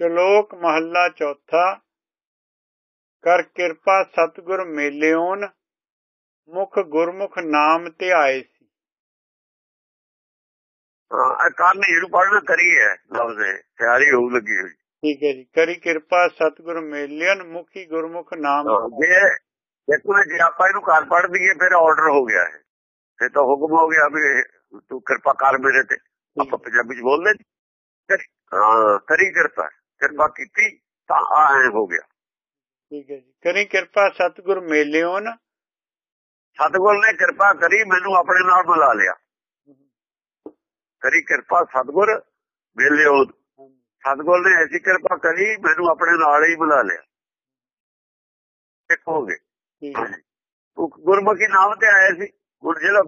ਸ਼ਲੋਕ ਮਹੱਲਾ ਚੌਥਾ ਕਰ ਕਿਰਪਾ ਸਤਿਗੁਰ ਮੇਲਿਓਨ ਮੁਖ ਗੁਰਮੁਖ ਨਾਮ ਧਿਆਏ ਸੀ। ਹਾਂ ਕੰਨ ਇਹਨੂੰ ਪੜਨਾ ਕਰੀ ਹੈ ਲਫ਼ਜ਼ ਹੈ ਸਿਆਰੀ ਹੋਊ ਲੱਗੀ ਹੋਈ। ਠੀਕ ਹੈ ਜੀ ਕਰੀ ਕਿਰਪਾ ਸਤਿਗੁਰ ਮੇਲਿਓਨ ਮੁਖੀ ਗੁਰਮੁਖ ਨਾਮ ਹਾਂ, ਜੇ ਦੇਖੋ ਜੇ ਆਪਾਂ ਇਹਨੂੰ ਕਰ ਪੜ ਦਈਏ ਫਿਰ ਆਰਡਰ ਹੋ ਗਿਆ ਹੈ ਫਿਰ ਤਾਂ ਹੁਕਮ ਹੋ ਗਿਆ ਵੀ ਤੂੰ ਕਿਰਪਾ ਕਰ ਮੇਰੇ ਤੇ। ਆਪਾਂ ਪੰਜਾਬੀ ਚ ਬੋਲਦੇ ਹਾਂ ਕਰੀ ਕਿਰਪਾ। ਕਿਰਪਾ ਕੀਤੀ ਤਾਂ ਆ ਐ ਹੋ ਗਿਆ। ਠੀਕ ਹੈ ਜੀ। ਕਰੀ ਕਿਰਪਾ ਸਤਿਗੁਰ ਮੇਲਿਓਨ ਸਤਿਗੁਰ ਨੇ ਕਿਰਪਾ ਕਰੀ ਮੈਨੂੰ ਆਪਣੇ ਨਾਲ ਮਿਲਾ ਲਿਆ। ਕਰੀ ਕਿਰਪਾ ਸਤਿਗੁਰ ਵੇਲਿਓ ਸਤਿਗੁਰ ਨੇ ਐਸੀ ਕਿਰਪਾ ਕਰੀ ਮੈਨੂੰ ਆਪਣੇ ਨਾਲ ਹੀ ਮਿਲਾ ਲਿਆ। ਜੀ, ਉਹ ਗੁਰਮੁਖੀ ਨਾਮ ਤੇ ਆਇਆ ਸੀ। ਹੁਣ ਜਿਹੜਾ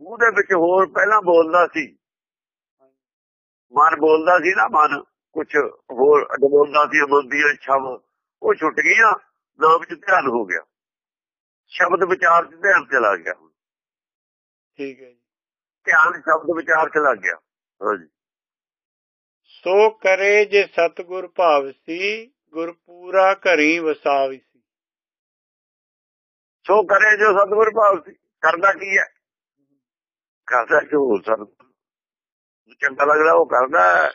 ਮੂੰਹ ਦੇ ਵਿੱਚ ਹੋਰ ਪਹਿਲਾਂ ਬੋਲਦਾ ਸੀ ਮਨ ਬੋਲਦਾ ਸੀ ਨਾ ਮਨ। ਕੁਝ ਹੋਰ ਅੱਡ ਬੋਲਦਾ ਸੀ ਮਨ ਦੀਆਂ ਇੱਛਾਵਾਂ ਉਹ ਛੁੱਟ ਗਈਆਂ ਨਾਮ ਚ ਧਿਆਨ ਹੋ ਗਿਆ। ਸ਼ਬਦ ਵਿਚਾਰ ਚ ਧਿਆਨ ਚਲਾ ਗਿਆ। ਠੀਕ ਹੈ ਜੀ। ਧਿਆਨ ਸ਼ਬਦ ਵਿਚਾਰ ਚ ਲੱਗ ਗਿਆ। ਹਾਂਜੀ ਸੋ ਕਰੇ ਜੇ ਸਤਿਗੁਰ ਭਾਵਸੀ ਗੁਰ ਪੂਰਾ ਘਰੀ ਵਸਾਵੀ ਸੀ। ਸੋ ਕਰੇ ਜੋ ਸਤਿਗੁਰ ਭਾਵ ਸੀ ਕਰਦਾ ਕੀ ਹੈ? ਕਰਦਾ ਜੋ ਸਤਿਗੁਰ। ਚੰਗਾ ਲੱਗਦਾ ਉਹ ਕਰਦਾ।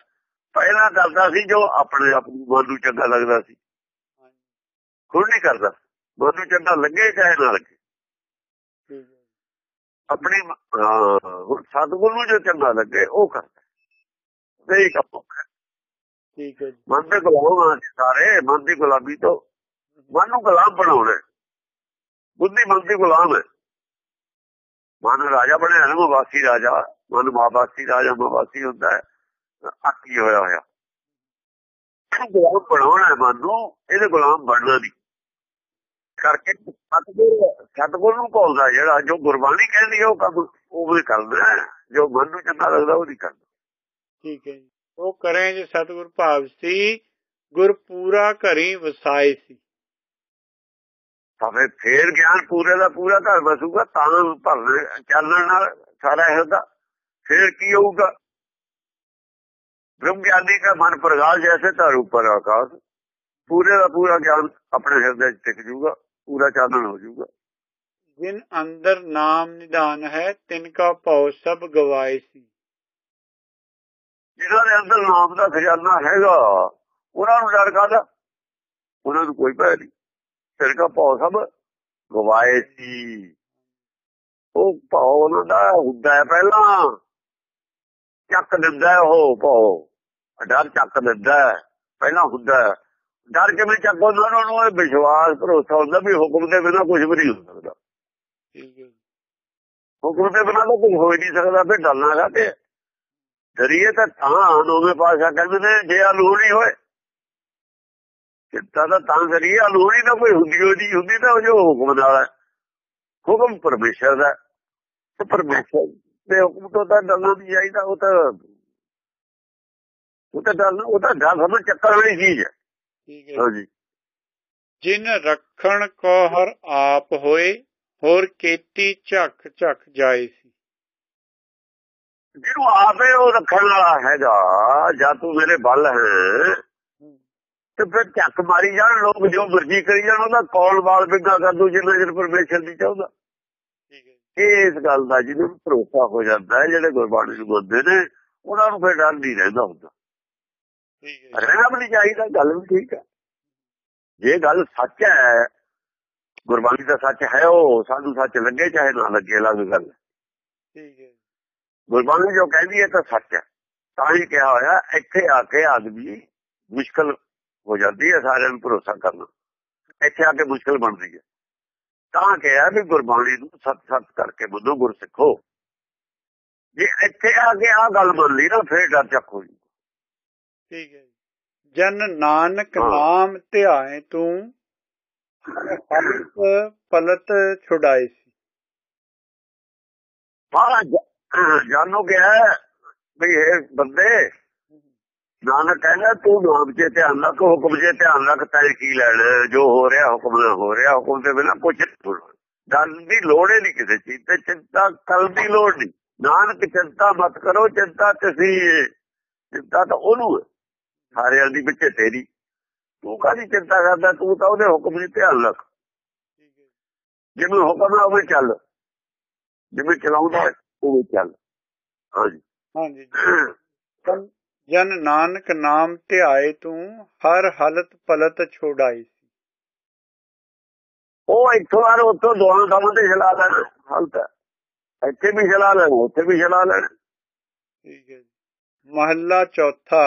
ਪਹਿਲਾਂ ਕਰਦਾ ਸੀ ਜੋ ਆਪਣੇ ਆਪ ਨੂੰ ਮਨ ਨੂੰ ਚੰਗਾ ਲੱਗਦਾ ਸੀ। ਹੁਣ ਨਹੀਂ ਕਰਦਾ। ਮਨ ਨੂੰ ਚੰਗਾ ਲੱਗੇ ਚਾਹੇ ਨਾ ਲੱਗੇ। ਆਪਣੀ ਸਤਿਗੁਰ ਨੂੰ ਜੋ ਚੰਗਾ ਲੱਗੇ ਉਹ ਕਰਦਾ। ਇਹ ਕੰਮ। ਠੀਕ ਹੈ ਮਨ ਦੇ ਗੁਲਾਮ ਸਾਰੇ ਮਨ ਦੀ ਗੁਲਾਮੀ ਤੋਂ। ਮਨ ਨੂੰ ਗੁਲਾਮ ਬਣਾਉਣਾ। ਬੁੱਧੀ ਮਨ ਦੀ ਗੁਲਾਮ ਹੈ। ਮਨ ਰਾਜਾ ਬਣਿਆ ਨਾ ਮਵਾਸੀ ਰਾਜਾ। ਮਨ ਮਾਵਾਸੀ ਰਾਜਾ ਮਵਾਸੀ ਹੁੰਦਾ ਹੈ। ਆਕੀ ਹੋਇਆ ਹੋਇਆ। ਗੁਲਾਮ ਬਣਾਉਣਾ ਮਨ ਨੂੰ ਇਹਦੇ ਗੁਲਾਮ ਬਣਨਾ ਨਹੀਂ। ਕਰਕੇ ਸਤਿਗੁਰ ਸਤਿਗੁਰ ਨੂੰ ਭੁੱਲਦਾ ਜਿਹੜਾ ਜੋ ਗੁਰਬਾਣੀ ਕਹਿੰਦੀ ਹੈ ਉਹ ਕੰਮ ਉਹ ਵੀ ਕਰਦਾ। ਜੋ ਮਨ ਨੂੰ ਚੰਗਾ ਲੱਗਦਾ ਉਹ ਨਹੀਂ ਕਰਦਾ। ਠੀਕ ਹੈ ਸੋ ਕਰੇ ਜੇ ਸਤਿਗੁਰ ਭਾਵਸੀ ਗੁਰ ਪੂਰਾ ਘਰੀ ਵਸਾਏ ਸੀ। ਤਾਂ ਫਿਰ ਗਿਆਨ ਪੂਰੇ ਦਾ ਪੂਰਾ ਘਰ ਵਸੂਗਾ ਤਾਂ ਭਰਨ ਚੱਲਣ ਨਾਲ ਸਾਰਾ ਇਹ ਹੁੰਦਾ ਫੇਰ ਕੀ ਹੋਊਗਾ? ਬ੍ਰਹਮ ਗਿਆਨੀ ਦਾ ਮਨ ਪ੍ਰਗਾਲ ਜੈਸੇ ਧਰ ਉੱਪਰ ਆਕਾਸ਼। ਪੂਰੇ ਦਾ ਪੂਰਾ ਗਿਆਨ ਆਪਣੇ ਹਿਰਦੇ 'ਚ ਟਿਕ ਜਾਊਗਾ ਪੂਰਾ ਚਾਨਣ ਹੋ ਜਾਊਗਾ। ਜਿਨ ਅੰਦਰ ਨਾਮ ਨਿਧਾਨ ਹੈ ਤਿਨ ਕਾ ਭਉ ਸਭ ਗਵਾਏ ਸੀ। ਜਿਹਨਾਂ ਦੇ ਅੰਦਰ ਨਾਮ ਦਾ ਖਜ਼ਾਨਾ ਹੈਗਾ ਉਹਨਾਂ ਨੂੰ ਡਰ ਕਾਹਦਾ? ਉਹਨਾਂ ਨੂੰ ਕੋਈ ਭੈ ਨਹੀਂ। ਸਿਰ ਕਾ ਭਾਉ ਸਭ ਗਵਾਏ ਸੀ। ਉਹ ਭਾਉ ਉਹਨਾਂ ਦਾ ਹੁੰਦਾ ਪਹਿਲਾਂ। ਚੱਕ ਦਿੰਦਾ ਉਹ ਭਾਉ। ਡਰ ਚੱਕ ਹੈ, ਪਹਿਲਾਂ ਹੁੰਦਾ ਹੈ। ਡਰ ਕਿਵੇਂ ਚੱਕ ਹੁੰਦਾ ਉਹਨਾਂ ਨੂੰ ਇਹ ਵਿਸ਼ਵਾਸ ਭਰੋਸਾ ਹੁੰਦਾ ਵੀ ਹੁਕਮ ਦੇ ਬਿਨਾਂ ਕੁਝ ਵੀ ਨਹੀਂ ਹੋ ਸਕਦਾ। ਹੈ। ਹੁਕਮ ਦੇ ਬਿਨਾਂ ਤਾਂ ਕੁਝ ਹੋ ਹੀ ਨਹੀਂ ਸਕਦਾ ਫਿਰ ਡਰਨਾ ਕਾਤੇ ਡਰੀਏ ਤਾਂ ਤਾਂ ਨੌਵੇਂ ਪਾਸ਼ਾ ਕਹਿੰਦੇ ਨੇ ਜੇ ਅਲੂਣੀ ਹੋਏ। ਚਿੰਤਾ ਤਾਂ ਤਾਂ ਕਰੀਏ ਅਲੂਣੀ ਤਾਂ ਕੋਈ ਹੁੰਦੀ ਹੋਈ ਨਹੀਂ ਹੁੰਦੀ ਤਾਂ ਜੋ ਹੁਕਮ ਨਾਲ ਹੈ। ਹੁਕਮ ਪਰਮੇਸ਼ਰ ਦਾ ਤੇ ਪਰਮੇਸ਼ਰ ਦੇ ਹੁਕਮ ਤੋਂ ਤਾਂ ਡਰਨਾ ਨਹੀਂ ਚਾਹੀਦਾ ਉਹ ਤਾਂ ਉਹ ਤਾਂ ਡਰਨਾ ਉਹ ਤਾਂ ਡਰ ਸਮਝ ਚੱਕਰ ਵਾਲੀ ਚੀਜ਼ ਹੈ। ਠੀਕ ਹੈ ਜੀ। ਜਿਨ ਰੱਖਣ ਕੋ ਹਰ ਆਪ ਹੋਏ ਹੋਰ ਕੀਤੀ ਝੱਕ ਝੱਕ ਜਾਏ ਸੀ। ਜਿਹਨੂੰ ਆਪੇ ਉਹ ਰੱਖਣ ਵਾਲਾ ਹੈਗਾ ਜਾਂ ਤੂੰ ਮੇਰੇ ਬਲ ਹੈ ਤੇ ਫਿਰ ਝੱਕ ਮਾਰੀ ਜਾਣ ਲੋਕ ਜੋ ਮਰਜ਼ੀ ਕਰੀ ਜਾਣ ਉਹਦਾ ਕੌਣ ਵਾਲ ਬਿਗਾ ਕਰ ਦੂ ਜਿੰਨਾ ਚਿਰ ਪਰਮੇਸ਼ਰ ਨਹੀਂ ਚਾਹੁੰਦਾ। ਇਸ ਗੱਲ ਦਾ ਜਿਹਨੂੰ ਭਰੋਸਾ ਹੋ ਜਾਂਦਾ ਜਿਹੜੇ ਗੁਰਬਾਣੀ ਨੂੰ ਮੰਨਦੇ ਨੇ ਉਹਨਾਂ ਨੂੰ ਫਿਰ ਡਰ ਨਹੀਂ ਰਹਿੰਦਾ ਹੁੰਦਾ। ਰਹਿਣਾ ਵੀ ਚਾਹੀਦਾ ਗੱਲ ਵੀ ਠੀਕ ਹੈ। ਜੇ ਗੱਲ ਸੱਚ ਹੈ ਗੁਰਬਾਣੀ ਦਾ ਸੱਚ ਹੈ ਉਹ ਸਾਨੂੰ ਸੱਚ ਲੱਗੇ ਚਾਹੇ ਨਾ ਲੱਗੇ ਅਲੱਗ ਗੱਲ। ਠੀਕ ਹੈ ਗੁਰਬਾਣੀ ਜੋ ਕਹਿੰਦੀ ਹੈ ਤਾਂ ਸੱਚ ਹੈ। ਤਾਂ ਹੀ ਕਿਹਾ ਹੋਇਆ ਇੱਥੇ ਆ ਕੇ ਆਦਮੀ ਮੁਸ਼ਕਲ ਹੋ ਜਾਂਦੀ ਹੈ ਸਾਰਿਆਂ ਨੂੰ ਭਰੋਸਾ ਕਰਨਾ। ਇੱਥੇ ਆ ਕੇ ਮੁਸ਼ਕਲ ਬਣਦੀ ਹੈ। ਤਾਂ ਕਿਹਾ ਵੀ ਗੁਰਬਾਣੀ ਨੂੰ ਸੱਚ ਸੱਚ ਕਰਕੇ ਮੰਨੋ ਗੁਰ ਸਿੱਖੋ। ਜੇ ਇੱਥੇ ਆ ਕੇ ਆ ਗੱਲ ਲਈ ਨਾ ਫੇਰ ਡਰ ਚੱਕ ਜੂ। ਠੀਕ ਹੈ। ਜਨ ਨਾਨਕ। ਨਾਮ ਧਿਆਏ ਤੂੰ ਪਲਤ ਪਲਤ ਛੁਡਾਏ ਸੀ ਬਾਹਰ ਜਾਨੋ ਕਿਹਾ ਵੀ ਇਹ ਬੰਦੇ ਨਾਨਕ ਕਹਿੰਦਾ ਤੂੰ ਨਾਮ 'ਚ ਧਿਆਨ ਰੱਖ ਹੁਕਮ 'ਚ ਧਿਆਨ ਰੱਖ ਤੈ ਕੀ ਲੈਣਾ? ਜੋ ਹੋ ਰਿਹਾ ਹੁਕਮ ਨਾਲ ਹੋ ਰਿਹਾ ਹੁਕਮ ਦੇ ਬਿਨਾਂ ਕੁਝ ਡਰ ਦੀ ਲੋੜ ਹੀ ਨਹੀਂ ਕਿਸੇ ਚੀਜ਼ ਤੇ ਚਿੰਤਾ ਕਰਨ ਦੀ ਲੋੜ ਨਹੀਂ ਨਾਨਕ ਚਿੰਤਾ ਮਤ ਕਰੋ ਚਿੰਤਾ ਤੁਸੀਂ ਚਿੰਤਾ ਤਾਂ ਉਹਨੂੰ ਹੈ ਸਾਰਿਆਂ ਦੀ ਵਿੱਚ ਤੇਰੀ ਤੂੰ ਕਾਹਦੀ ਚਿੰਤਾ ਕਰਦਾ ਤੂੰ ਤਾਂ ਉਹਦੇ ਹੁਕਮ ਦੀ ਧਿਆਨ ਰੱਖ ਠੀਕ ਹੈ ਜਿਵੇਂ ਹੁਕਮ ਹੈ ਉਵੇਂ ਚੱਲ ਜਿਵੇਂ ਚਲਾਉਂਦਾ ਹੈ, ਉਵੇਂ ਚੱਲ ਹਾਂਜੀ ਹਾਂਜੀ ਤਨ ਜਨ ਨਾਨਕ ਨਾਮ ਧਿਆਏ ਤੂੰ ਹਰ ਹਾਲਤ ਪਲਤ ਛੋੜਾਈ ਸੀ ਉਹ ਇੱਥੋਂ ਆ ਉੱਥੋਂ ਦੋਹਾਂ ਥਾਵਾਂ ਤੇ ਚਲਾ ਲੈਣਾ ਹਾਲਤ ਹੈ। ਇੱਥੇ ਵੀ ਚਲਾ ਲੈਣਾ ਉੱਥੇ ਵੀ ਚਲਾ ਲੈਣਾ ਠੀਕ ਹੈ ਜੀ ਮਹੱਲਾ ਚੌਥਾ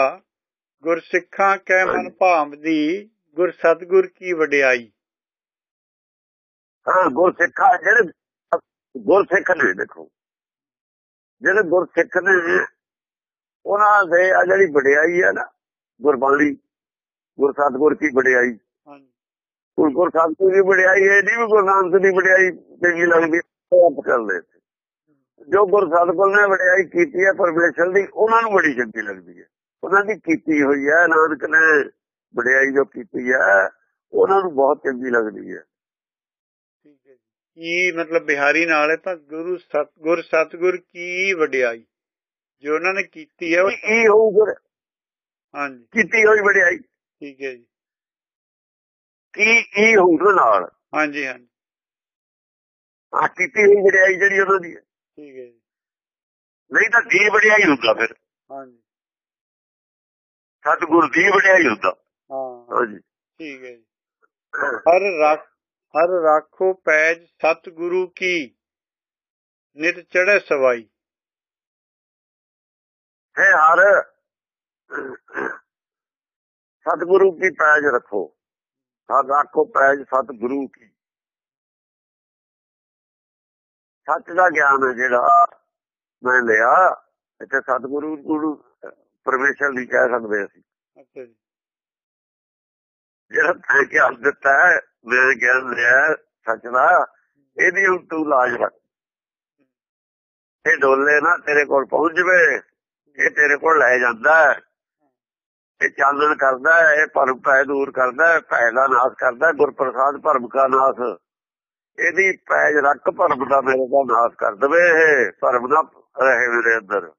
ਗੁਰਸਿੱਖਾਂ ਕੈ ਮਨ ਭਾਵਦੀ ਗੁਰ ਸਤਗੁਰ ਕੀ ਵਡਿਆਈ? ਹਾਂ ਗੁਰਸਿੱਖਾ ਜਿਹੜੇ ਗੁਰਸਿੱਖ ਨੇ ਦੇਖੋ। ਜਿਹੜੇ ਗੁਰਸਿੱਖ ਨੇ ਉਹਨਾਂ ਦੇ ਆ ਜਿਹੜੀ ਵਡਿਆਈ ਹੈ ਨਾ ਗੁਰਬਾਣੀ ਗੁਰ ਸਤਗੁਰ ਕੀ ਵਡਿਆਈ? ਹੁਣ ਗੁਰ ਸਤਗੁਰ ਦੀ ਵਡਿਆਈ ਹੈ ਨਹੀਂ ਵੀ ਗੁਰੂ ਨਾਨਕ ਦੀ ਵਡਿਆਈ ਚੰਗੀ ਲੱਗਦੀ ਆਪ ਕਰਦੇ ਸੀ। ਜੋ ਗੁਰ ਸਤਗੁਰ ਨੇ ਵਡਿਆਈ ਕੀਤੀ ਹੈ ਪਰਮੇਸ਼ਰ ਦੀ ਉਹਨਾਂ ਨੂੰ ਬੜੀ ਚੰਗੀ ਲੱਗਦੀ ਹੈ। ਉਹਨਾਂ ਦੀ ਕੀਤੀ ਹੋਈ ਹੈ ਨਾਨਕ ਨੇ ਵਡਿਆਈ ਜੋ ਕੀਤੀ ਹੈ ਉਹਨਾਂ ਨੂੰ ਬਹੁਤ ਚੰਗੀ ਲੱਗਦੀ ਹੈ। ਠੀਕ ਹੈ ਜੀ। ਕੀ ਮਤਲਬ ਬਿਹਾਰੀ ਨਾਲ ਹੈ ਤਾਂ ਗੁਰੂ ਸਤਗੁਰ ਸਤਗੁਰ ਕੀ ਵਡਿਆਈ? ਜੋ ਉਹਨਾਂ ਨੇ ਕੀਤੀ ਹੈ ਉਹ ਕੀ ਹੋਊ ਫਿਰ? ਹਾਂਜੀ। ਕੀਤੀ ਹੋਈ ਵਡਿਆਈ। ਠੀਕ ਹੈ ਜੀ। ਕੀ ਕੀ ਹੋਊ ਉਹਦੇ ਨਾਲ? ਹਾਂਜੀ ਹਾਂਜੀ। ਆ ਕੀਤੀ ਹੋਈ ਵਡਿਆਈ ਜਿਹੜੀ ਉਹਨਾਂ ਦੀ ਹੈ। ਠੀਕ ਹੈ ਜੀ। ਨਹੀਂ ਤਾਂ ਦੀ ਵਡਿਆਈ ਹੁੰਦਾ ਫਿਰ? ਹਾਂਜੀ। ਸਤਿਗੁਰ ਦੀ ਵਡਿਆਈ ਹੁੰਦਾ। ਹਾਂ। ਹਾਂਜੀ। ਠੀਕ ਹੈ ਜੀ। ਹਰ ਰੱਖ ਹਰ ਰਾਖੋ ਪੈਜ ਸਤਿਗੁਰੂ ਕੀ ਨਿਤ ਚੜ੍ਹੇ ਸਵਾਈ। ਹੈ ਹਰ ਸਤਿਗੁਰੂ ਕੀ ਪੈਜ ਰੱਖੋ। ਹਰ ਰੱਖੋ ਪੈਜ ਸਤਿਗੁਰੂ ਕੀ। ਸੱਚ ਦਾ ਗਿਆਨ ਹੈ ਜਿਹੜਾ ਮੈਂ ਲਿਆ ਇੱਥੇ ਸਤਿਗੁਰੂ ਗੁਰੂ ਪਰਮੇਸ਼ਰ ਦੀ ਕਹਿ ਸਕਦੇ ਅਸੀਂ। ਅੱਛਾ ਜੀ। ਜਿਹੜਾ ਤੈਂ ਗਿਆਨ ਦਿੱਤਾ ਹੈ ਮੈਂ ਗਿਆਨ ਲਿਆ ਸੱਚ ਦਾ ਇਹਦੀ ਹੁਣ ਤੂੰ ਲਾਜ ਰੱਖ। ਇਹ ਡੋਲੇ ਨਾ ਤੇਰੇ ਕੋਲ ਪਹੁੰਚ ਜਵੇ ਇਹ ਤੇਰੇ ਕੋਲ ਲੈ ਜਾਂਦਾ ਹੈ। ਇਹ ਚਾਨਣ ਕਰਦਾ ਹੈ ਇਹ ਭਰਮ ਪੈ ਦੂਰ ਕਰਦਾ ਹੈ ਭੈ ਦਾ ਨਾਸ਼ ਕਰਦਾ ਹੈ ਗੁਰਪ੍ਰਸਾਦ ਭਰਮ ਕਾ ਨਾਸ਼। ਇਹਦੀ ਪੈਜ ਰੱਖ ਭਰਮ ਦਾ ਮੇਰੇ ਦਾ ਨਾਸ਼ ਕਰ ਦਵੇ ਇਹ ਭਰਮ ਨਾ ਰਹੇ ਮੇਰੇ ਅੰਦਰ।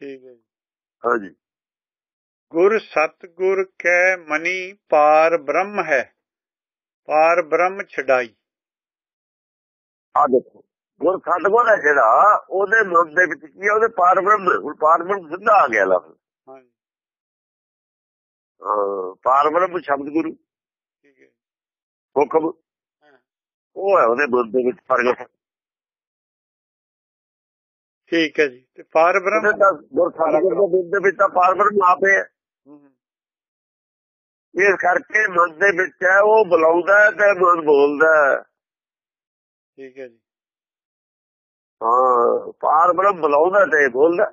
ਠੀਕ ਹੈ ਹਾਂਜੀ। ਗੁਰ ਸਤਗੁਰ ਕੈ ਮਨੀ ਪਾਰ ਬ੍ਰਹਮ ਹੈ ਪਾਰ ਬ੍ਰਹਮ ਛਡਾਈ। ਆ ਦੇਖੋ ਗੁਰ ਸਤਗੁਰ ਹੈ ਜਿਹੜਾ ਉਹਦੇ ਮਨ ਦੇ ਵਿੱਚ ਕੀ ਹੈ ਉਹਦੇ ਪਾਰ ਬ੍ਰਹਮ। ਹੁਣ ਪਾਰ ਬ੍ਰਹਮ ਸਿੱਧਾ ਆ ਗਿਆ ਲਫ਼ਜ਼। ਹਾਂਜੀ। ਪਾਰ ਬ੍ਰਹਮ ਸ਼ਬਦ ਗੁਰੂ। ਠੀਕ ਹੈ। ਹੁਕਮ। ਉਹ ਹੈ ਉਹਦੇ ਮਨ ਦੇ ਵਿੱਚ ਪ੍ਰਗਟ। ਠੀਕ ਹੈ ਜੀ। ਤੇ ਪਾਰ ਬ੍ਰਹਮ ਦੇ ਦੇ ਵਿੱਚ ਤਾਂ ਪਾਰ ਬ੍ਰਹਮ ਆਪੇ ਹੈ। ਇਸ ਕਰਕੇ ਮਨ ਦੇ ਵਿੱਚ ਹੈ ਉਹ ਬੁਲਾਉਂਦਾ ਹੈ ਤੇ ਮਨ ਬੋਲਦਾ ਹੈ। ਠੀਕ ਹੈ ਜੀ। ਹਾਂ ਪਾਰ ਬ੍ਰਹਮ ਬੁਲਾਉਂਦਾ ਤੇ ਬੋਲਦਾ।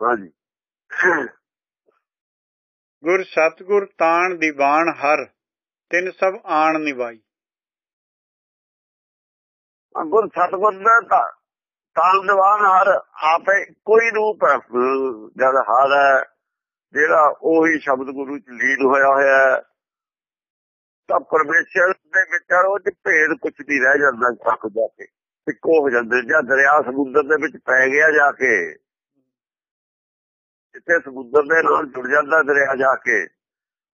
ਹਾਂਜੀ ਗੁਰ ਸਤਗੁਰ ਤਾਣ ਦੀਵਾਨ ਹਰ ਤਿੰਨ ਸਭ ਆਣ ਨਿਵਾਈ। ਗੁਰ ਸਤਗੁਰ ਦਾ ਤਾਂ ਦੀਵਾਨ ਹਰ ਆਪੇ ਕੋਈ ਰੂਪ ਜਦ ਹਰ ਹੈ ਜਿਹੜਾ ਉਹੀ ਸ਼ਬਦ ਗੁਰੂ ਚ ਲੀਨ ਹੋਇਆ ਹੋਇਆ ਹੈ ਤਾਂ ਪਰਮੇਸ਼ਰ ਦੇ ਵਿੱਚ ਉਹ ਚ ਭੇਦ ਕੁਝ ਨਹੀਂ ਰਹਿ ਜਾਂਦਾ ਤੱਕ ਜਾ ਕੇ ਇੱਕੋ ਹੋ ਜਾਂਦੇ ਜਾਂ ਦਰਿਆ ਸਮੁੰਦਰ ਦੇ ਵਿੱਚ ਪੈ ਗਿਆ ਜਾ ਕੇ ਜਿੱਥੇ ਸਮੁੰਦਰ ਦੇ ਨਾਲ ਜੁੜ ਜਾਂਦਾ ਦਰਿਆ ਜਾ ਕੇ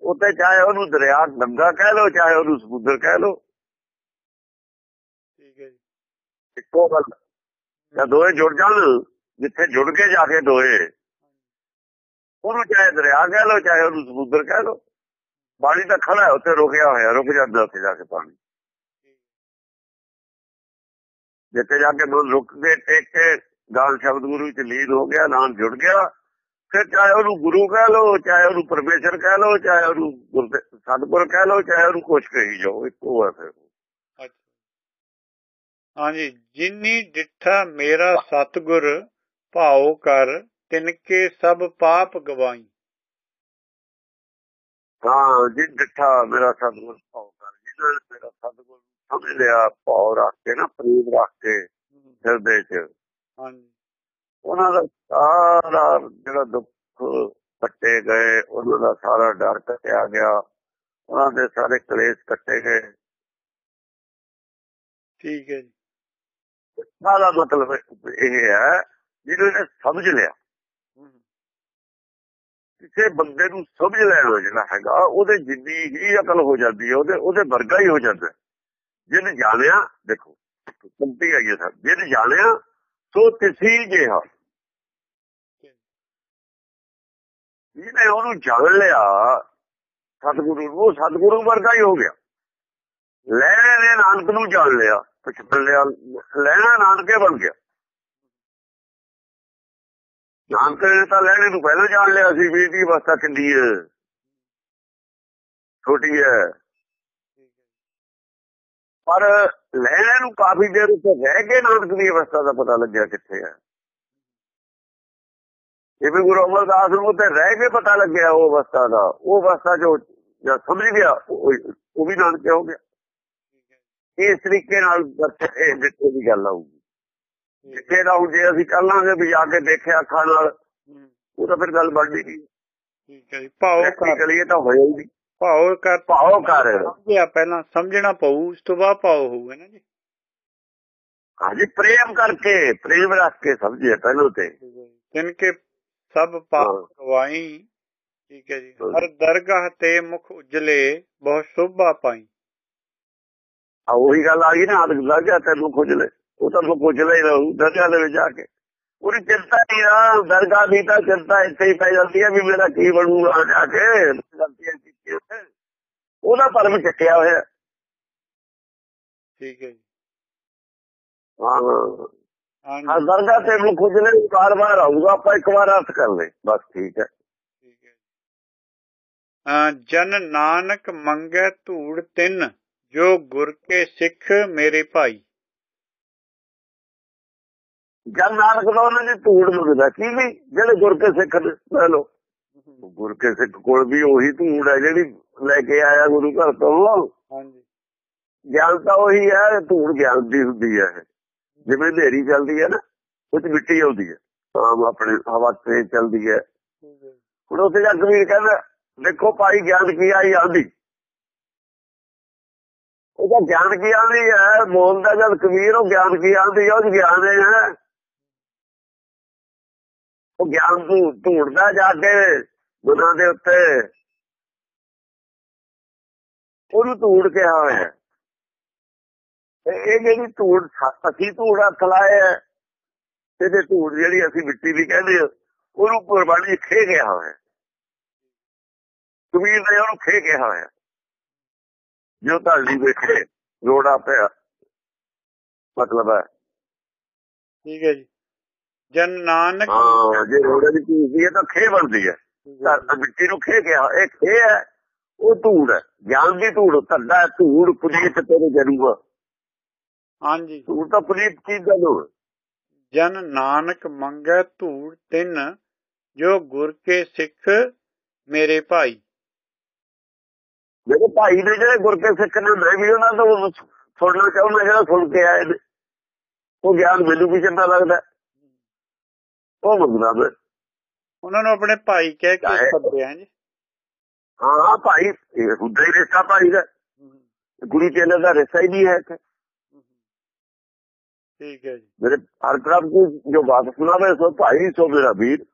ਉੱਥੇ ਚਾਹੇ ਉਹਨੂੰ ਦਰਿਆ ਗੰਗਾ ਕਹਿ ਲੋ ਚਾਹੇ ਉਹਨੂੰ ਸਮੁੰਦਰ ਕਹਿ ਲੋ ਠੀਕ ਹੈ ਜੀ। ਇੱਕੋ ਗੱਲ। ਜਾਂ ਦੋਏ ਜੁੜ ਜਾਣ, ਜਿੱਥੇ ਜੁੜ ਕੇ ਜਾ ਕੇ ਦੋਏ ਉਹਨੂੰ ਚਾਹੇ ਦਰਿਆ ਕਹਿ ਲੋ ਚਾਹੇ ਉਹਨੂੰ ਸਮੁੰਦਰ ਕਹਿ ਲੋ ਪਾਣੀ ਤਾਂ ਖੜਾ ਉੱਥੇ ਰੁਕਿਆ ਹੋਇਆ, ਰੁਕ ਜਾਂਦਾ ਉੱਥੇ ਜਾ ਕੇ ਪਾਣੀ। ਜਿੱਥੇ ਜਾ ਕੇ ਮਨ ਰੁਕ ਕੇ ਟੇਕ ਕੇ, ਗਾਲ ਸ਼ਬਦ ਗੁਰੂ ਚ ਲੀਨ ਹੋ ਗਿਆ ਨਾਲ ਜੁੜ ਗਿਆ, ਫਿਰ ਚਾਹੇ ਉਹਨੂੰ ਗੁਰੂ ਕਹਿ ਲੋ ਚਾਹੇ ਉਹਨੂੰ ਪਰਮੇਸ਼ਰ ਕਹਿ ਲੋ ਚਾਹੇ ਉਹਨੂੰ ਗੁਰਦੇ- ਸਤਿਗੁਰ ਕਹਿ ਲੋ ਚਾਹੇ ਉਹਨੂੰ ਕੁਛ ਕਹੀ ਜਾਓ, ਇੱਕੋ ਹੈ ਫਿਰ। ਹਾਂਜੀ ਜਿਨੀ ਡਿਠਾ ਮੇਰਾ ਸਤਗੁਰ ਭਾਉ ਕਰ ਤਿਨਕੇ ਸਭ ਪਾਪ ਗਵਾਈ। ਹਾਂ ਜੀ ਡਿੱਠਾ ਮੇਰਾ ਸਤਿਗੁਰ ਭਾਉ ਕਰ ਜਿਹਨਾਂ ਮੇਰਾ ਸਤਿਗੁਰ ਸਮਝ ਲਿਆ ਭਾਉ ਰੱਖ ਕੇ ਨਾ ਪ੍ਰੇਮ ਰੱਖ ਕੇ ਹਿਰਦੇ 'ਚ। ਹਾਂਜੀ। ਉਹਨਾਂ ਦਾ ਸਾਰਾ ਜਿਹੜਾ ਦੁੱਖ ਕੱਟੇ ਗਏ ਉਹਨਾਂ ਦਾ ਸਾਰਾ ਡਰ ਕੱਟਿਆ ਗਿਆ ਉਹਨਾਂ ਦੇ ਸਾਰੇ ਕਲੇਸ਼ ਕੱਟੇ ਗਏ। ਠੀਕ ਹੈ ਜੀ। ਸਾਰਾ ਮਤਲਬ ਇਹ ਹੈ ਜਿਹਨਾਂ ਨੇ ਸਮਝ ਲਿਆ। ਹੂੰ, ਕਿਸੇ ਬੰਦੇ ਨੂੰ ਸਮਝ ਲੈਣਾ ਜਿਹੜਾ ਹੈਗਾ ਉਹਦੇ ਜਿੰਨੀ ਹੀ ਅਕਲ ਹੋ ਜਾਂਦੀ ਹੈ ਉਹਦੇ ਉਹਦੇ ਵਰਗਾ ਹੀ ਹੋ ਜਾਂਦਾ ਜਿਹਨੇ ਜਾਣਿਆ ਦੇਖੋ ਕੰਪੀ ਆਈ ਹੈ ਸਰ ਜਿਹਨੇ ਜਾਣਿਆ ਸੋ ਤਿਸੀ ਜਿਹਾ ਜਿਹਨੇ ਉਹਨੂੰ ਜਾਣ ਲਿਆ ਸਤਿਗੁਰੂ ਨੂੰ ਸਤਿਗੁਰੂ ਵਰਗਾ ਹੀ ਹੋ ਗਿਆ। ਲੈਣੇ ਨੇ ਨਾਨਕ ਨੂੰ ਜਾਣ ਲਿਆ। ਪਛੜ ਲਿਆ, ਲੈਣਾ ਨਾਨਕੇ ਬਣ ਗਿਆ। ਨਾਨਕੇ ਨੇ ਤਾਂ ਲੈਣੇ ਨੂੰ ਪਹਿਲਾਂ ਜਾਣ ਲਿਆ ਸੀ ਵੀ ਦੀ ਅਵਸਥਾ ਕਿੰਨੀ ਹੈ। ਛੋਟੀ ਹੈ। ਪਰ ਲੈਣੇ ਨੂੰ ਕਾਫੀ ਦੇਰ ਉੱਤੇ ਰਹਿ ਕੇ ਨਾਨਕ ਦੀ ਅਵਸਥਾ ਦਾ ਪਤਾ ਲੱਗਿਆ ਕਿੱਥੇ ਹੈ। ਇਹ ਵੀ ਗੁਰੂ ਅਮਰਦਾਸ ਨੂੰ ਤੇ ਰਹਿ ਕੇ ਪਤਾ ਲੱਗਿਆ ਉਹ ਅਵਸਥਾ ਦਾ। ਉਹ ਅਵਸਥਾ ਜੋ ਜਦ ਸਮਝ ਗਿਆ ਉਹ ਵੀ ਨਾਨਕ ਹੋ ਗਿਆ। ਇਸ ਤਰੀਕੇ ਨਾਲ ਜਿੱਥੇ ਦੀ ਗੱਲ ਆਊਗੀ। ਜਿੱਥੇ ਦਾ ਜੇ ਅਸੀਂ ਕਰ ਲਾਂਗੇ ਵੀ ਜਾ ਕੇ ਦੇਖਿਆ ਅੱਖਾਂ ਨਾਲ ਉਹ ਤਾਂ ਫਿਰ ਗੱਲ ਬਣਦੀ ਨਹੀਂ। ਠੀਕ ਹੈ ਜੀ ਭਾਉ ਕਰ ਕਰੀਏ ਤਾਂ ਹੋਇਆ ਹੀ ਨਹੀਂ। ਭਾਉ ਕਰ ਭਾਉ ਕਰ ਸਮਝਿਆ ਪਹਿਲਾਂ ਸਮਝਣਾ ਪਊ ਉਸ ਤੋਂ ਬਾਅਦ ਭਾਉ ਹੋਊਗਾ ਨਾ ਜੀ। ਹਾਂਜੀ ਪ੍ਰੇਮ ਕਰਕੇ ਪ੍ਰੇਮ ਰੱਖ ਕੇ ਸਮਝੇ ਪਹਿਲਾਂ ਤੇ। ਜਿਨ ਕੇ ਸਭ ਪਾਪ ਗਵਾਈ ਠੀਕ ਹੈ ਜੀ। ਹਰ ਦਰਗਾਹ ਤੇ ਮੁਖ ਉਜਲੇ ਬਹੁਤ ਸ਼ੋਭਾ ਪਾਈ। ਆ ਉਹੀ ਗੱਲ ਆ ਗਈ ਨਾ ਲੱਗ ਗਿਆ ਤੈਨੂੰ ਖੁਜਲੇ ਉਹ ਤਾਂ ਉਜਲੇ ਹੀ ਰਹੂ ਦਰਗਾਹ ਦੇ ਵਿੱਚ ਜਾ ਕੇ। ਉਹਦੀ ਚਿੰਤਾ ਨਹੀਂ ਆ ਦਰਗਾਹ ਦੀ ਤਾਂ ਚਿੰਤਾ ਇੱਥੇ ਹੀ ਪੈ ਜਾਂਦੀ ਹੈ ਵੀ ਮੇਰਾ ਕੀ ਬਣੂਗਾ ਜਾ ਕੇ। ਗਲਤੀਆਂ ਕੀਤੀਆਂ ਉਹਦਾ ਪਰਮ ਚੱਕਿਆ ਹੋਇਆ। ਠੀਕ ਹੈ ਹਾਂ। ਹਾਂ ਦਰਗਾਹ ਤੇ ਮੁਖ ਉਜਲੇ ਬਾਰ-ਬਾਰ ਆਊਗਾ ਆਪਾਂ ਇੱਕ ਵਾਰ ਅਰਥ ਕਰ ਲੈ। ਬਸ ਠੀਕ ਹੈ। ਠੀਕ ਹੈ ਜਨ ਨਾਨਕ ਮੰਗੈ ਧੂੜ ਤਿੰਨ। ਜੋ ਗੁਰ ਕੇ ਸਿੱਖ ਮੇਰੇ ਭਾਈ। ਜਨ ਨਾਨਕ ਦਾ ਉਹਨਾਂ ਦੀ ਧੂੜ ਮੰਗਦਾ ਕੀ ਵੀ ਜਿਹੜੇ ਗੁਰ ਕੇ ਸਿੱਖ ਲੈ ਲੋ ਗੁਰ ਕੇ ਸਿੱਖ ਕੋਲ ਵੀ ਉਹੀ ਧੂੜ ਹੈ ਜਿਹੜੀ ਲੈ ਕੇ ਆਇਆ ਗੁਰੂ ਘਰ ਤੋਂ। ਹਾਂਜੀ। ਗਿਆਨ ਤਾਂ ਉਹੀ ਹੈ ਧੂੜ ਗਿਆਨ ਦੀ ਹੁੰਦੀ ਹੈ ਜਿਵੇਂ ਹਨੇਰੀ ਚੱਲਦੀ ਹੈ ਨਾ ਉਹ ਚ ਮਿੱਟੀ ਆਉਂਦੀ ਹੈ। ਆਮ ਆਪਣੇ ਹਵਾ ਤੇ ਚੱਲਦੀ ਹੈ। ਹੁਣ ਉੱਥੇ ਜਾ ਕਬੀਰ ਕਹਿੰਦਾ ਦੇਖੋ ਭਾਈ ਗਿਆਨ ਕੀ ਆਈ ਆਂਦੀ ਉਹਦਾ ਗਿਆਨ ਕੀ ਆਂਦੀ ਹੈ ਬੋਲਦਾ ਜਦ ਕਬੀਰ ਉਹ ਗਿਆਨ ਕੀ ਆਂਦੀ ਉਹ ਗਿਆਨ ਹੈ। ਉਹ ਗਿਆਨ ਨੂੰ ਢੂੰਡਦਾ ਜਾ ਕੇ ਗੁਨਾਂ ਦੇ ਉੱਤੇ। ਉਹਨੂੰ ਧੂੜ ਕਿਹਾ ਹੋਇਆ ਇਹ ਜਿਹੜੀ ਧੂੜ ਸ- ਅਸੀਂ ਧੂੜ ਹੱਥ ਲਾਏ ਹੈ ਇਹਦੇ ਧੂੜ ਜਿਹੜੀ ਅਸੀਂ ਮਿੱਟੀ ਵੀ ਕਹਿੰਦੇ ਹਾਂ, ਉਹਨੂੰ ਕੁਰਬਾਨੀ ਖੇ ਗਿਆ ਹੋਇਆ ਹੈ। ਕਬੀਰ ਨੇ ਉਹਨੂੰ ਖੇ ਕਿਹਾ ਹੋਇਆ ਜੋ ਧਰਲੀ ਵੇਖੇ ਰੋੜਾ ਪਿਆ। ਮਤਲਬ ਹੈ। ਠੀਕ ਹੈ ਜੀ। ਜਨ ਨਾਨਕ ਜੇ ਰੋੜੇ ਦੀ ਚੀਜ਼ ਹੈ ਤਾਂ ਖੇ ਬਣਦੀ ਹੈ। ਮਿੱਟੀ ਨੂੰ ਖੇ ਗਿਆ ਇਹ ਖੇ ਹੈ ਉਹ ਧੂੜ ਹੈ। ਗਿਆਨ ਦੀ ਧੂੜ ਧੰਦਾ ਧੂੜ ਪੁਨੀਤ ਤੇਰੇ ਜਰੂਰ ਹਾਂਜੀ। ਧੂੜ ਤਾਂ ਪੁਨੀਤ ਚੀਜ਼ ਦਾ ਲੋ ਜਨ ਨਾਨਕ ਮੰਗੈ ਧੂੜ ਤਿੰਨ ਜੋ ਗੁਰ ਕੇ ਸਿੱਖ ਮੇਰੇ ਭਾਈ। ਮੇਰੇ ਭਾਈ ਨੇ ਜਿਹੜੇ ਗੁਰਕੇ ਸਿੱਖ ਨੇ ਮੈਂ ਵੀ ਉਹਨਾਂ ਤੋਂ ਸੁਣਨਾ ਚਾਹੁੰਦਾ ਜਿਹੜਾ ਸੁਣ ਕੇ ਆਏ ਨੇ। ਉਹ ਗਿਆਨ ਮੈਨੂੰ ਵੀ ਚੰਗਾ ਲੱਗਦਾ। ਉਹ ਮੰਗਦਾ ਮੈਂ। ਉਹਨਾਂ ਨੂੰ ਆਪਣੇ ਭਾਈ ਕਹਿ ਕੇ ਸੱਦਿਆ ਜੀ। ਹਾਂ ਭਾਈ ਇਹ ਹੁੰਦਾ ਹੀ ਰਿਸ਼ਤਾ ਭਾਈ ਦਾ। ਗੁਰੂ ਚੇਲੇ ਦਾ ਰਿਸ਼ਤਾ ਹੀ ਨਹੀਂ ਹੈ। ਠੀਕ ਹੈ ਜੀ। ਮੇਰੇ ਹਰ ਤਰ੍ਹਾਂ ਦੀ ਜੋ ਬਾਤ ਸੁਣਾਵੇ ਸੋ ਭਾਈ ਸੋ ਮੇਰਾ ਵੀਰ।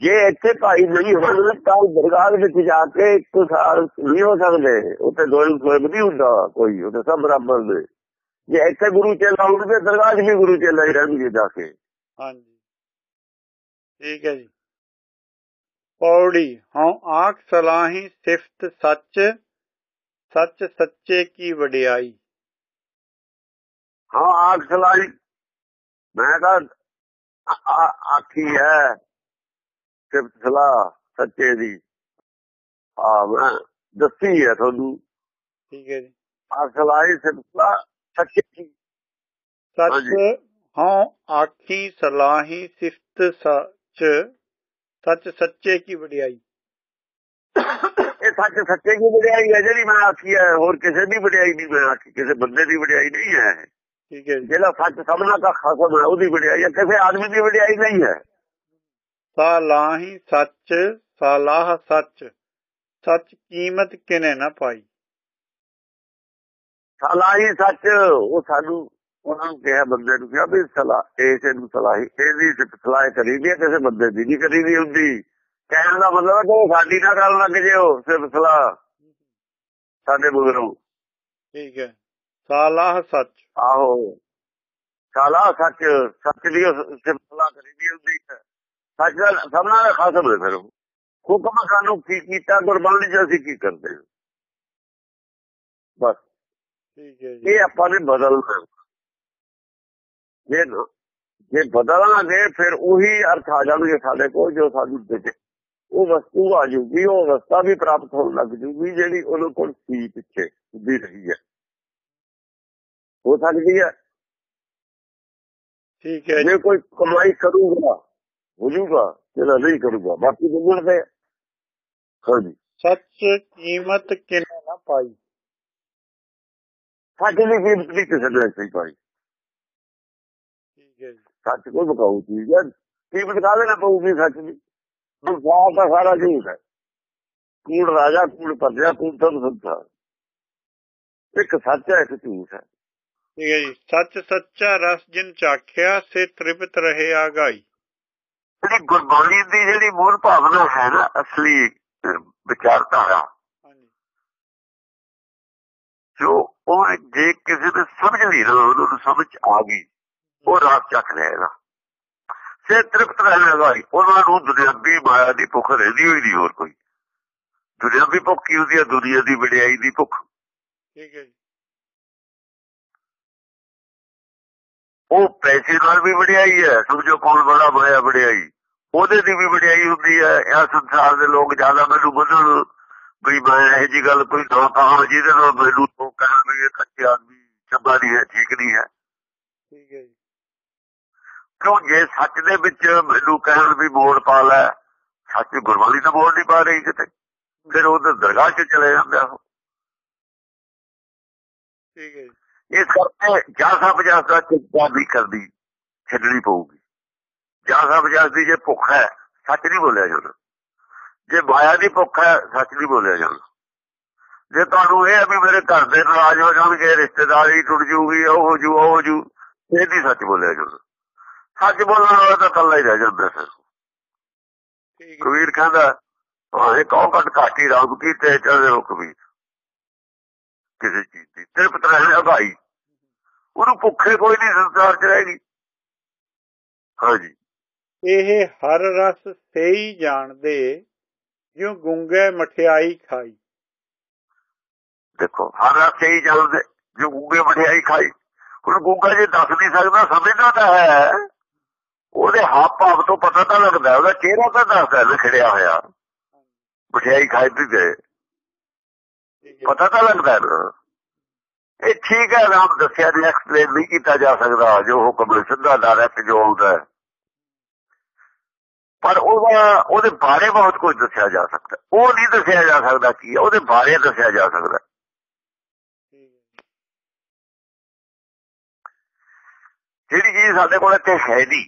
ਜੇ ਇੱਥੇ ਭਾਈ ਨਹੀਂ ਹੋਣ ਤਾਂ ਦਰਗਾਹ ਵਿੱਚ ਜਾ ਕੇ ਇੱਕ ਸਾਲ ਨਹੀਂ ਹੋ ਸਕਦੇ। ਉੱਥੇ ਦੋਲ ਸਵਰਗ ਨਹੀਂ ਹੁੰਦਾ ਕੋਈ ਉੱਥੇ ਸਭ ਬਰਾਬਰ ਨੇ। ਜੇ ਇੱਥੇ ਗੁਰੂ ਚੇਲਾ ਹੋਣਗੇ ਦਰਗਾਹ ਵੀ ਗੁਰੂ ਚੇਲਾ ਹੀ ਰਹਿਣਗੇ ਜਾ ਕੇ। ਹਾਂਜੀ। ਠੀਕ ਹੈ ਜੀ। ਪੌੜੀ ਹਉ ਆਖ ਸਲਾਹੀ ਸਿਫਤ ਸੱਚ ਸੱਚ ਸੱਚੇ ਕੀ ਵਡਿਆਈ। ਹਾਂ ਆਖ ਸਲਾਈ ਮੈਂ ਤਾਂ ਆਖੀ ਹੈ ਸਿਫਤ ਸਲਾਹ ਸੱਚੇ ਦੀ। ਆ ਮੈਂ ਦੱਸੀ ਹੈ ਤੁਹਾਨੂੰ। ਠੀਕ ਹੈ ਜੀ। ਆਖ ਸਲਾਈ ਸਿਫਤ ਸੱਚੇ ਦੀ ਸੱਚ। ਹਉ ਆਖੀ ਸਲਾਹੀ ਸਿਫਤ ਸੱਚ ਸੱਚ ਸੱਚੇ ਕੀ ਵਡਿਆਈ। ਇਹ ਸੱਚ ਸੱਚੇ ਦੀ ਵਡਿਆਈ ਹੈ? ਜਿਹੜੀ ਮੈਂ ਆਖੀ ਹੈ ਹੋਰ ਕਿਸੇ ਦੀ ਵਡਿਆਈ ਨਹੀਂ ਮੈਂ ਆਖੀ। ਕਿਸੇ ਬੰਦੇ ਦੀ ਵਡਿਆਈ ਨਹੀਂ ਹੈ ਠੀਕ ਹੈ ਜਿਹੜਾ ਸੱਚ ਸਭਨਾ ਦਾ ਖਾਸਮ ਹੈ ਉਹਦੀ ਵਡਿਆਈ ਹੈ। ਕਿਸੇ ਆਦਮੀ ਦੀ ਵਡਿਆਈ ਨਹੀਂ ਹੈ। ਸਾਲਾਹੀ ਸੱਚ ਸਾਲਾਹ ਸੱਚ। ਸੱਚ ਕੀਮਤ ਕਿਨੇ ਨਾ ਪਾਈ? ਸਲਾਹੀ ਸੱਚ ਉਹ ਸਾਨੂੰ ਉਹਨਾਂ ਨੂੰ ਕਿਹਾ ਬੰਦੇ ਨੂੰ ਕਿਹਾ ਵੀ ਸਲਾਹ ਇਸ ਨੂੰ ਸਲਾਹੀ ਇਹਦੀ ਸਲਾਹ ਕਰੀਦੀ ਹੈ ਕਿਸੇ ਬੰਦੇ ਦੀ ਨਹੀਂ ਕਰੀਦੀ ਹੁੰਦੀ। ਕਹਿਣ ਦਾ ਮਤਲਬ ਹੈ ਕਿ ਸਾਡੀ ਨਾ ਗੱਲ ਲੱਗ ਜਿਓ ਸਿਰਫ ਸਲਾਹ। ਸਾਡੇ ਬੁਜ਼ਰਗ। ਠੀਕ ਹੈ। ਸਾਲਾਹ ਸੱਚ। ਆਹੋ। ਸਾਲਾ ਸੱਚ ਸੱਚ ਦੀ ਸਿਰਫ ਸਲਾਹ ਕਰੀਦੀ ਹੁੰਦੀ ਹੈ। ਸੱਚ ਦਾ ਸਭਨਾਂ ਦਾ ਖਾਸਮ ਹੈ ਫਿਰ ਉਹ। ਹੁਕਮ ਸਾਨੂੰ ਕੀ ਕੀਤਾ ਗੁਰਬਾਣੀ ਚ ਅਸੀਂ ਕੀ ਕਰਦੇ ਹਾਂ? ਬਸ। ਠੀਕ ਹੈ ਜੀ। ਇਹ ਆਪਾਂ ਨੇ ਬਦਲਣਾ। ਜੇ ਜੇ ਬਦਲਾਂਗੇ ਫਿਰ ਉਹੀ ਅਰਥ ਆ ਜਾਣਗੇ ਸਾਡੇ ਕੋਲ ਜੋ ਸਾਨੂੰ ਦਿਖੇ ਉਹ ਵਸਤੂ ਆ ਜੂਗੀ ਉਹ ਅਵਸਥਾ ਵੀ ਪ੍ਰਾਪਤ ਹੋਣ ਲੱਗ ਜੂਗੀ ਜਿਹੜੀ ਉਹਨਾਂ ਕੋਲ ਸੀ ਪਿੱਛੇ ਹੁੰਦੀ ਰਹੀ ਹੈ। ਹੋ ਸਕਦੀ ਹੈ। ਠੀਕ ਹੈ ਜੇ। ਕੋਈ ਕਮਾਈ ਕਰੂਗਾ ਹੋ ਜੂਗਾ ਜਿਹੜਾ ਨਹੀਂ ਕਰੂਗਾ ਬਾਕੀ ਦੁਨੀਆ ਦੇ ਹਾਂਜੀ ਸੱਚ ਕੀਮਤ ਕਿਨੇ ਨਾ ਪਾਈ ਸੱਚ ਦੀ ਕੀਮਤ ਨਹੀਂ ਕਿਸੇ ਨੇ ਸਹੀ ਪਾਈ ਠੀਕ ਹੈ ਜੀ ਸੱਚ ਕੋਈ ਬਕਾਊ ਚੀਜ਼ ਹੈ ਕੀਮਤ ਕਾਹਦੇ ਨਾਲ ਪਊਗੀ ਸੱਚ ਦੀ ਸੰਸਾਰ ਦਾ ਸਾਰਾ ਝੂਠ ਹੈ ਕੂੜ ਰਾਜਾ ਕੂੜ ਪਰਜਾ ਕੂੜ ਸਭ ਸੰਸਾਰ ਇੱਕ ਸੱਚ ਹੈ ਇੱਕ ਝੂਠ ਹੈ ਠੀਕ ਹੈ ਜੀ ਸੱਚ ਸੱਚਾ ਰਸ ਜਿਨ ਚਾਖਿਆ ਸੇ ਤ੍ਰਿਪਤ ਰਹੇ ਆਗਾਈ ਜਿਹੜੀ ਗੁਰਬਾਣੀ ਦੀ ਜਿਹੜੀ ਮੂਲ ਭਾਵਨਾ ਹੈ ਨਾ ਅਸਲੀ ਵਿਚਾਰਧਾਰਾ ਜੋ ਉਹ ਜੇ ਕਿਸੇ ਨੇ ਸਮਝ ਲਈ ਨਾ ਉਹਨੂੰ ਸਮਝ ਆ ਗਈ। ਉਹ ਰਾਤ ਚੱਕ ਲਏਗਾ ਸੇ ਤ੍ਰਿਪਤ ਰਹੇਗਾ ਉਹਨਾਂ ਨੂੰ ਦੁਨਿਆਵੀ ਮਾਇਆ ਦੀ ਭੁੱਖ ਰਹਿੰਦੀ ਹੋਈ ਨਹੀਂ ਹੋਰ ਕੋਈ। ਦੁਨਿਆਵੀ ਭੁੱਖ ਕੀ ਹੁੰਦੀ ਹੈ ਦੁਨੀਆ ਦੀ ਵਡਿਆਈ ਦੀ ਭੁੱਖ। ਠੀਕ ਹੈ ਜੀ। ਉਹ ਪੈਸੇ ਨਾਲ ਵੀ ਵਡਿਆਈ ਹੈ ਸਮਝੋ ਕੌਣ ਬੜਾ ਮਾਇਆ ਵਡਿਆਈ। ਉਹਦੇ ਦੀ ਵੀ ਵਡਿਆਈ ਹੁੰਦੀ ਹੈ। ਇਹ ਸੰਸਾਰ ਦੇ ਲੋਕ ਜ਼ਿਆਦਾ ਮੈਨੂੰ ਬੁੱਝਣ ਵੀ ਮੈਂ ਇਹ ਜੀ ਗੱਲ ਕੋਈ ਨਾ ਕਹਾਂ ਜਿਹਦੇ ਨਾਲ ਮੈਨੂੰ ਉਹ ਕਹਿਣ ਵੀ ਇਹ ਕੱਚੇ ਆਦਮੀ ਚੰਗਾ ਨਹੀਂ ਹੈ ਠੀਕ ਨਹੀਂ ਹੈ। ਠੀਕ ਹੈ ਜੀ। ਕਿਉਂ? ਜੇ ਸੱਚ ਦੇ ਵਿੱਚ ਮੈਨੂੰ ਕਹਿਣ ਵੀ ਮੋੜ ਪਾ ਲੈ ਸੱਚ ਗੁਰਬਾਣੀ ਤਾਂ ਮੋੜ ਨਹੀਂ ਪਾ ਰਹੀ ਕਿਤੇ। ਫਿਰ ਉਹ ਦਰਗਾਹ 'ਚ ਚਲੇ ਜਾਂਦਾ ਉਹ। ਠੀਕ ਹੈ ਜੀ। ਇਸ ਕਰਕੇ ਜਾਸਾ ਪਜਾਸ ਦਾ ਚਿੰਤਾ ਨਹੀਂ ਕਰਦੀ ਛੱਡਣੀ ਪਊਗੀ। ਜਾਸਾ ਪਜਾਸ ਦੀ ਜੇ ਭੁੱਖ ਹੈ ਸੱਚ ਨਹੀਂ ਬੋਲਿਆ ਜਾਂਦਾ। ਜੇ ਮਾਇਆ ਦੀ ਭੁੱਖ ਹੈ ਸੱਚ ਨਹੀਂ ਬੋਲਿਆ ਜਾਂਦਾ। ਜੇ ਤੁਹਾਨੂੰ ਇਹ ਵੀ ਮੇਰੇ ਘਰ ਦੇ ਨਾਰਾਜ਼ ਹੋ ਜਾਣਗੇ ਰਿਸ਼ਤੇਦਾਰੀ ਟੁੱਟ ਜੂਗੀ ਉਹ ਹੋ ਜੂ ਉਹ ਹੋ ਜੂ ਇਹ ਨਹੀਂ ਸੱਚ ਬੋਲਿਆ ਜਾਂਦਾ। ਸੱਚ ਬੋਲਣ ਵਾਲਾ ਤਾਂ ਕੱਲਾ ਹੀ ਰਹਿ ਜਾਂਦਾ ਫਿਰ। ਕਬੀਰ ਕਹਿੰਦਾ ਇਹ ਕਹੋ ਘਟ ਰਾਮ ਕੀ ਤੇ ਰੋ ਕਬੀਰ ਕਿਸੇ ਚੀਜ਼ ਦੀ। ਤ੍ਰਿਪਤ ਰਹਿ ਭਾਈ। ਉਹਨੂੰ ਭੁੱਖੇ ਕੋਈ ਨਹੀਂ ਸੰਸਾਰ 'ਚ ਰਹੇਗੀ ਹਾਂਜੀ। ਇਹ ਹਰ ਰਸ ਸਹੀ ਜਾਣਦੇ ਜਿਉ ਗੁੰਗੇ ਮਠਿਆਈ ਖਾਈ। ਦੇਖੋ ਹਰ ਰਸਤੇ ਹੀ ਚੱਲਦੇ ਜੋ ਗੁੱਗੇ ਮਠਿਆਈ ਖਾਈ। ਹੁਣ ਗੁੱਗਾ ਜੇ ਦੱਸ ਨਹੀਂ ਸਕਦਾ ਸਮਝਦਾ ਤਾਂ ਹੈ। ਉਹਦੇ ਹਾਵ ਭਾਵ ਤੋਂ ਪਤਾ ਤਾਂ ਲੱਗਦਾ ਉਹਦਾ ਚਿਹਰਾ ਤਾਂ ਦੱਸਦਾ ਲਿਖੜਿਆ ਹੋਇਆ। ਮਠਿਆਈ ਖਾਈ ਤੇ ਪਤਾ ਤਾਂ ਲੱਗਦਾ ਨਾ ਇਹ ਠੀਕ ਹੈ ਨਾਮ ਦੱਸਿਆ ਨਹੀਂ ਐਕਸਪਲੇਨ ਨਹੀਂ ਕੀਤਾ ਜਾ ਸਕਦਾ ਜੋ ਹੁਕਮ ਹੈ, ਸਿੱਧਾ ਡਾਇਰੈਕਟ ਜੋ ਆਉਂਦਾ ਹੈ। ਪਰ ਉਹਦਾ ਉਹਦੇ ਬਾਰੇ ਬਹੁਤ ਕੁਝ ਦੱਸਿਆ ਜਾ ਸਕਦਾ ਉਹ ਨਹੀਂ ਦੱਸਿਆ ਜਾ ਸਕਦਾ ਕੀ ਹੈ, ਉਹਦੇ ਬਾਰੇ ਦੱਸਿਆ ਜਾ ਸਕਦਾ ਜਿਹੜੀ ਚੀਜ਼ ਸਾਡੇ ਕੋਲ ਇੱਥੇ ਹੈ ਨਹੀਂ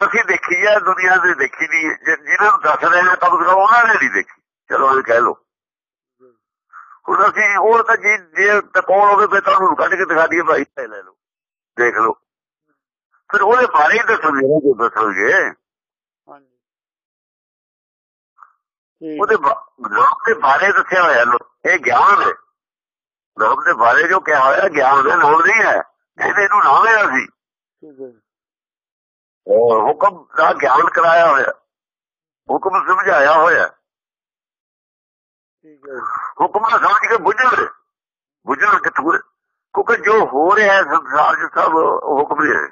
ਅਸੀਂ ਦੇਖੀ ਹੈ ਦੁਨੀਆ ਦੇ ਦੇਖੀ ਨਹੀਂ ਜਿਹਨਾਂ ਨੂੰ ਦੱਸ ਰਹੇ ਨੇ ਕਮ ਉਹਨਾਂ ਨੇ ਨਹੀਂ ਦੇਖੀ। ਚਲੋ ਇਹ ਕਹਿ ਲਓ। ਹੁਣ ਅਸੀਂ ਉਹ ਤਾਂ ਜੀ ਜੇ ਤਕੋਲ ਹੋਵੇ ਫਿਰ ਤੁਹਾਨੂੰ ਕੱਢ ਕੇ ਦਿਖਾ ਦਈਏ ਭਾਈ ਲੈ ਲਓ ਦੇਖ ਲਓ। ਫਿਰ ਉਹਦੇ ਬਾਰੇ ਹੀ ਦੱਸਣਗੇ ਨਾ ਜੋ ਠੀਕ ਉਹਦੇ ਨਾਮ ਦੇ ਬਾਰੇ ਦੱਸਿਆ ਹੋਇਆ ਲੋ ਇਹ ਗਿਆਨ ਹੈ। ਨਾਮ ਦੇ ਬਾਰੇ ਜੋ ਕਿਹਾ ਹੋਇਆ ਗਿਆਨ ਹੈ ਨਾਮ ਨਹੀਂ ਹੈ। ਇਹਦੇ ਇਹਨੂੰ ਨਾਮ ਹੈ ਉਹ ਹੁਕਮ ਦਾ ਗਿਆਨ ਕਰਾਇਆ ਹੋਇਆ। ਹੁਕਮ ਸਮਝਾਇਆ ਹੋਇਆ। ਹੁਕਮ ਸਮਝ ਕੇ ਬੁੱਝਣ ਬੁੱਝਣ ਕਿੱਥੋਂ? ਕਿਉਂਕਿ ਜੋ ਹੋ ਰਿਹਾ ਹੈ ਸੰਸਾਰ 'ਚ ਸਭ ਹੁਕਮ ਹੀ ਹੈ।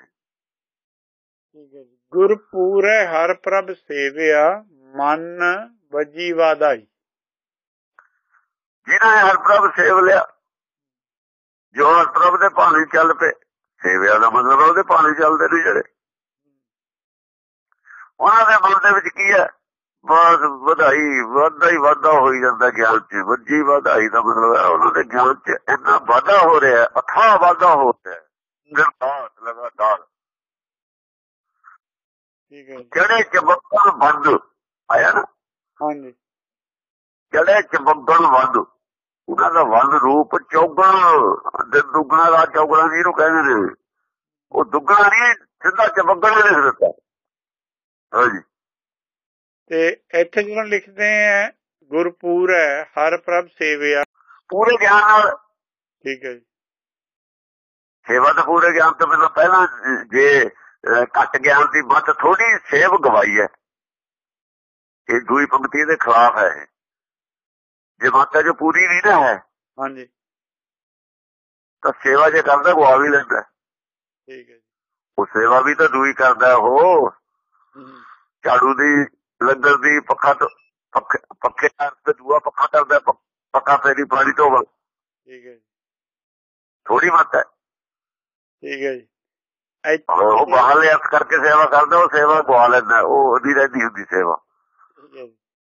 ਗੁਰ ਪੂਰੇ ਹਰ ਪ੍ਰਭ ਸੇਵਿਆ ਮਨ ਵਜੀ ਵਾਧਾਈ। ਜਿਨ੍ਹਾਂ ਨੇ ਹਰ ਪ੍ਰਭ ਸੇਵ ਲਿਆ ਜੋ ਹਰ ਪ੍ਰਭ ਦੇ ਪਾਣੀ ਚੱਲ ਪਏ ਸੇਵਿਆ ਦਾ ਮਤਲਬ ਉਹਦੇ ਪਾਣੀ ਚੱਲਦੇ ਨੇ ਜਿਹੜੇ। ਉਹਨਾਂ ਦੇ ਮਨ ਦੇ ਵਿੱਚ ਕੀ ਹੈ? ਬਸ ਵਧਾਈ ਵਾਧਾ ਹੀ ਵਾਧਾ ਹੋਈ ਜਾਂਦਾ ਗਿਆਨ 'ਚ। ਵੱਜੀ ਵਧਾਈ ਦਾ ਮਤਲਬ ਹੈ ਉਹਨਾਂ ਦੇ ਗਿਆਨ 'ਚ ਇੰਨਾ ਵਾਧਾ ਹੋ ਰਿਹਾ ਹੈ ਅਥਾਹ ਵਾਧਾ ਹੋ ਰਿਹਾ ਹੈ। ਨਿਰਭਾਰ ਲਗਾਤਾਰ। ਠੀਕ ਹੈ ਜਿਹੜੇ ਚਮਕਣ ਬੰਦ ਆਇਆ ਨਾ। ਹਾਂਜੀ। ਜਿਹੜੇ ਚਮਕਣ ਬੰਦ। ਉਹਨਾਂ ਦਾ ਵੰਦ ਰੂਪ ਚੌਗਣ ਦੇ ਦੁੱਗਣਾ ਦਾ ਚੌਗਣਾ ਕਹਿੰਦੇ ਨੇ। ਉਹ ਦੁੱਗਣਾ ਨਹੀਂ ਸਿੱਧਾ ਨੇ ਲਿਖ ਦਿੱਤਾ। ਹਾਂਜੀ। ਤੇ ਇੱਥੇ ਜਦੋਂ ਲਿਖਦੇ ਆ ਗੁਰਪੂਰ ਹੈ ਹਰ ਪ੍ਰਭ ਸੇਵਿਆ। ਪੂਰੇ ਗਿਆਨ ਨਾਲ। ਠੀਕ ਹੈ ਜੀ। ਸੇਵਾ ਤਾਂ ਪੂਰੇ ਗਿਆਨ ਤੋਂ ਬਿਨਾਂ ਪਹਿਲਾਂ ਜੇ ਘੱਟ ਗਿਆਨ ਦੀ ਮੱਤ ਥੋੜੀ ਸੇਵ ਗਵਾਈ ਹੈ। ਇਹ ਦੂਈ ਪੰਕਤੀ ਦੇ ਖਿਲਾਫ ਹੈ। ਜੇ ਮੱਤ ਜੋ ਪੂਰੀ ਨਹੀਂ ਨਾ ਹੈ ਹਾਂਜੀ। ਤਾਂ ਸੇਵਾ ਜੇ ਕਰਦਾ ਗਵਾ ਵੀ ਲੈਂਦਾ। ਠੀਕ ਹੈ ਜੀ। ਉਹ ਸੇਵਾ ਵੀ ਤਾਂ ਦੂਈ ਕਰਦਾ ਉਹ। ਝਾੜੂ ਦੀ ਲੰਗਰ ਦੀ ਪੱਖਾ ਤੋਂ ਪੱਖੇ ਪੱਖੇ ਨਾਲ ਤੇ ਦੂਆ ਪੱਖਾ ਕਰਦਾ ਪ- ਪੱਖਾ ਫੇਰੀ ਪਾਣੀ ਤੋਂ ਠੀਕ ਹੈ ਥੋੜੀ ਮੱਤ ਹੈ। ਠੀਕ ਹੈ ਜੀ। ਉਹ ਬਾਹਰਲੇ ਅਰਥ ਕਰਕੇ ਸੇਵਾ ਕਰਦਾ ਉਹ ਸੇਵਾ ਗਵਾ ਲੈਂਦਾ ਉਹ ਉਹਦੀ ਰਹਿੰਦੀ ਹੁੰਦੀ ਸੇਵਾ। ਠੀਕ ਹੈ ਜੀ।